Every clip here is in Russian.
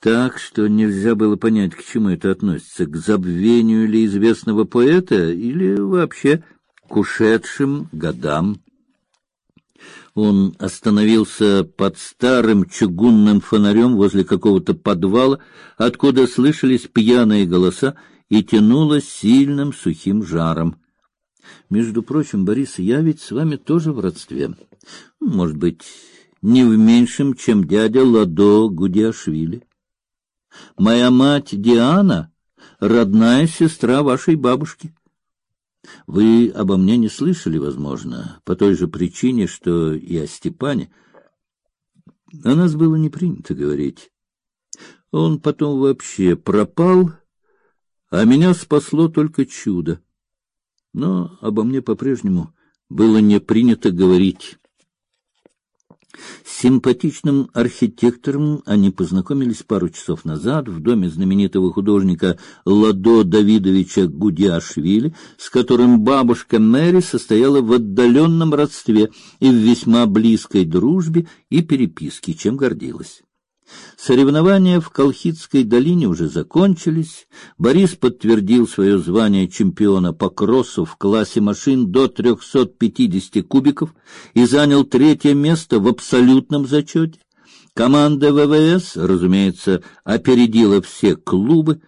так, что нельзя было понять, к чему это относится, к забвению ли известного поэта или вообще к ушедшим годам. Он остановился под старым чугунным фонарем возле какого-то подвала, откуда слышались пьяные голоса и тянуло сильным сухим жаром. Между прочим, Борис, я ведь с вами тоже в родстве. Может быть, не в меньшем, чем дядя Ладо Гудиашвили. Моя мать Диана родная сестра вашей бабушки. Вы обо мне не слышали, возможно, по той же причине, что и о Степане. О нас было не принято говорить. Он потом вообще пропал, а меня спасло только чудо. Но обо мне по-прежнему было не принято говорить. С симпатичным архитектором они познакомились пару часов назад в доме знаменитого художника Ладо Давидовича Гудиашвили, с которым бабушка Мэри состояла в отдаленном родстве и в весьма близкой дружбе и переписке, чем гордилась. Соревнования в Колхидской долине уже закончились. Борис подтвердил свое звание чемпиона по кроссу в классе машин до 350 кубиков и занял третье место в абсолютном зачете. Команда ВВС, разумеется, опередила все клубы.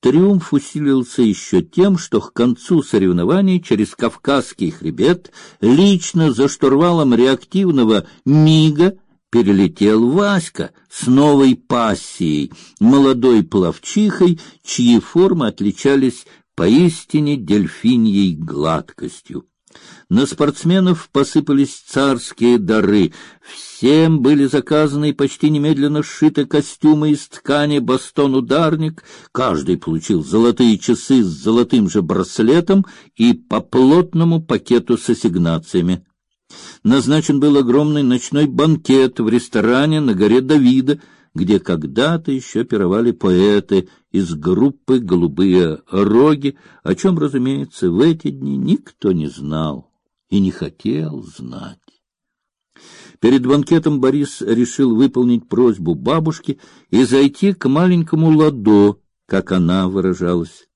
Триумф усилился еще тем, что к концу соревнований через Кавказский хребет лично за штурвалом реактивного МиГа перелетел Васька с новой пассией, молодой пловчихой, чьи формы отличались поистине дельфиньей гладкостью. На спортсменов посыпались царские дары. Всем были заказаны и почти немедленно сшиты костюмы из ткани бастон-ударник. Каждый получил золотые часы с золотым же браслетом и по плотному пакету с ассигнациями. Назначен был огромный ночной банкет в ресторане на горе Давида, где когда-то еще пировали поэты из группы «Голубые роги», о чем, разумеется, в эти дни никто не знал и не хотел знать. Перед банкетом Борис решил выполнить просьбу бабушки и зайти к маленькому Ладо, как она выражалась.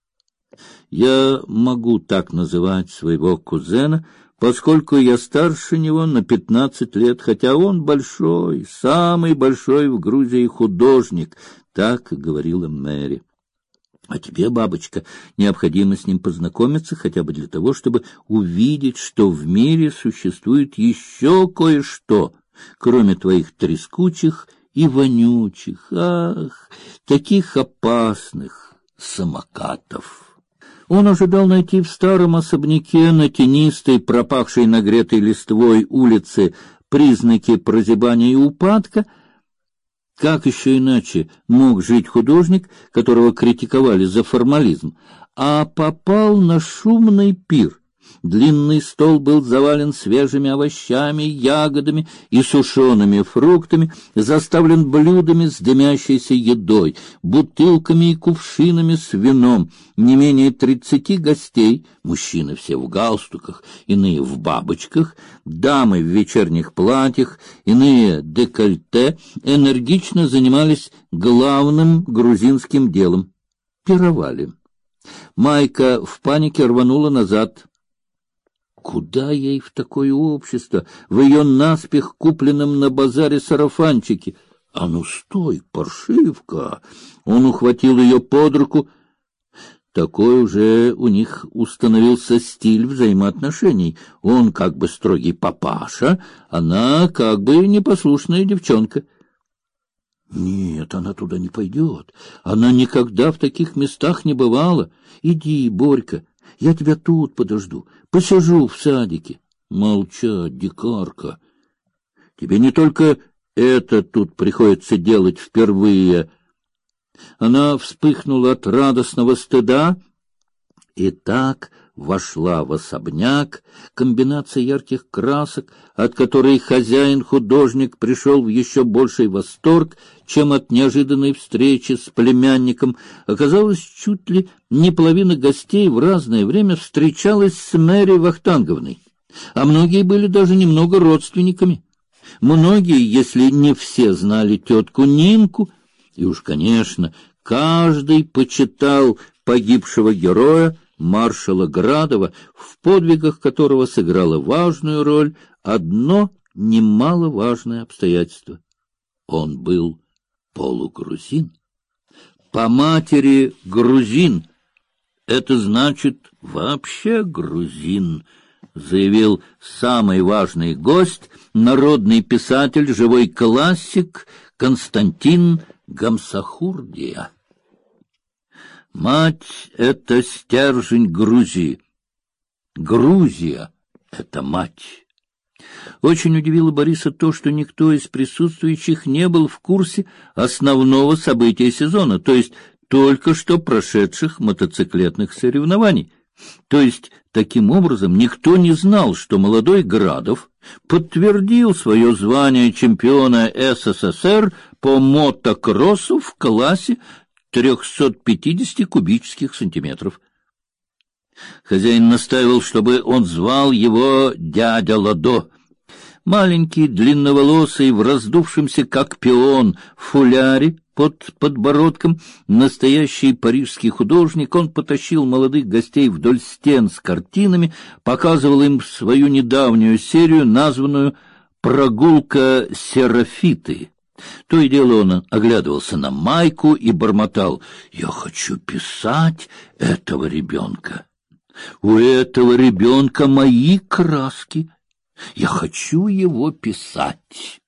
Я могу так называть своего кузена, поскольку я старше него на пятнадцать лет, хотя он большой, самый большой в Грузии художник, так говорила Мэри. А тебе, бабочка, необходимо с ним познакомиться хотя бы для того, чтобы увидеть, что в мире существует еще кое-что, кроме твоих трескучих и вонючих, ах, таких опасных самокатов. Он ожидал найти в старом особняке на тенистой, пропахшей нагретой листвой улице признаки прозябания и упадка. Как еще иначе мог жить художник, которого критиковали за формализм, а попал на шумный пир? Длинный стол был завален свежими овощами, ягодами и сушеными фруктами, заставлен блюдами с дымящейся едой, бутылками и кувшинами с вином. Не менее тридцати гостей, мужчины все в галстуках, иные в бабочках, дамы в вечерних платьях, иные декольте, энергично занимались главным грузинским делом — пировали. Майка в панике рванула назад — Куда ей в такое общество, в ее наспех купленном на базаре сарафанчике? А ну стой, паршивка! Он ухватил ее под руку. Такой уже у них установился стиль взаимоотношений. Он как бы строгий папаша, она как бы непослушная девчонка. Нет, она туда не пойдет. Она никогда в таких местах не бывала. Иди, Борька, я тебя тут подожду, посижу в садике. Молчать, дикарка. Тебе не только это тут приходится делать впервые. Она вспыхнула от радостного стыда и так вошла в особняк, комбинация ярких красок, от которой хозяин-художник пришел в еще больший восторг, чем от неожиданной встречи с племянником, оказалось чуть ли не половина гостей в разное время встречалась с Мэри Вахтанговной, а многие были даже немного родственниками. Многие, если не все, знали тетку Нинку, И уж, конечно, каждый почитал погибшего героя маршала Градова, в подвигах которого сыграло важную роль одно немаловажное обстоятельство. Он был полугрузин. По матери грузин. Это значит вообще грузин, заявил самый важный гость, народный писатель, живой классик Константин Гамсахурдия. Мать — это стержень Грузии. Грузия — это мать. Очень удивило Бориса то, что никто из присутствующих не был в курсе основного события сезона, то есть только что прошедших мотоциклетных соревнований. То есть, таким образом, никто не знал, что молодой Градов подтвердил свое звание чемпиона СССР по мотокроссу в классе 350 кубических сантиметров. Хозяин настаивал, чтобы он звал его дядя Ладо. Маленький, длинноволосый, в раздувшемся как пион фуляре под подбородком, настоящий парижский художник, он потащил молодых гостей вдоль стен с картинами, показывал им свою недавнюю серию, названную «Прогулка Серафиты». То и дело он оглядывался на майку и бормотал: "Я хочу писать этого ребенка. У этого ребенка мои краски. Я хочу его писать".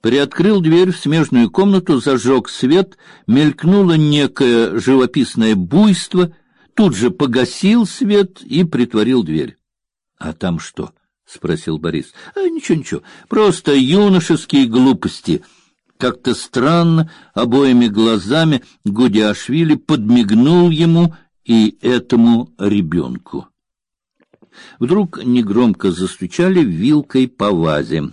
Приоткрыл дверь в смежную комнату, зажег свет, мелькнуло некое живописное буйство, тут же погасил свет и притворил дверь. А там что? — спросил Борис. — А, ничего, ничего, просто юношеские глупости. Как-то странно обоими глазами Гудяшвили подмигнул ему и этому ребенку. Вдруг негромко застучали вилкой по вазе.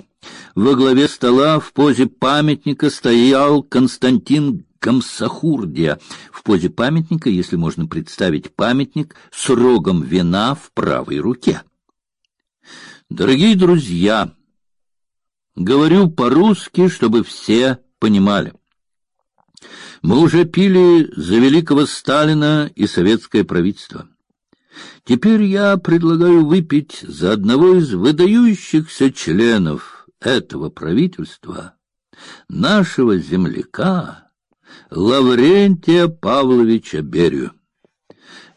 Во главе стола в позе памятника стоял Константин Камсахурдия. В позе памятника, если можно представить памятник, с рогом вина в правой руке. Дорогие друзья, говорю по-русски, чтобы все понимали. Мы уже пили за великого Сталина и советское правительство. Теперь я предлагаю выпить за одного из выдающихся членов этого правительства, нашего земляка Лаврентия Павловича Берию.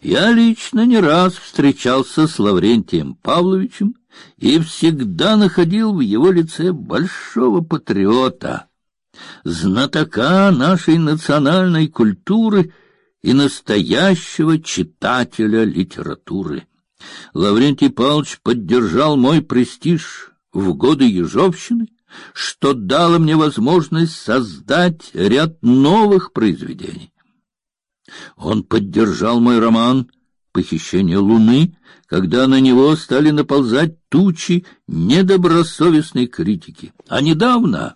Я лично не раз встречался с Лаврентием Павловичем и всегда находил в его лице большого патриота, знатока нашей национальной культуры и настоящего читателя литературы. Лаврентий Павлович поддержал мой престиж в годы Ежовщины, что дало мне возможность создать ряд новых произведений. Он поддержал мой роман «Похищение Луны», когда на него стали наползать тучи недобросовестной критики. А недавно